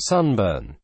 sunburn.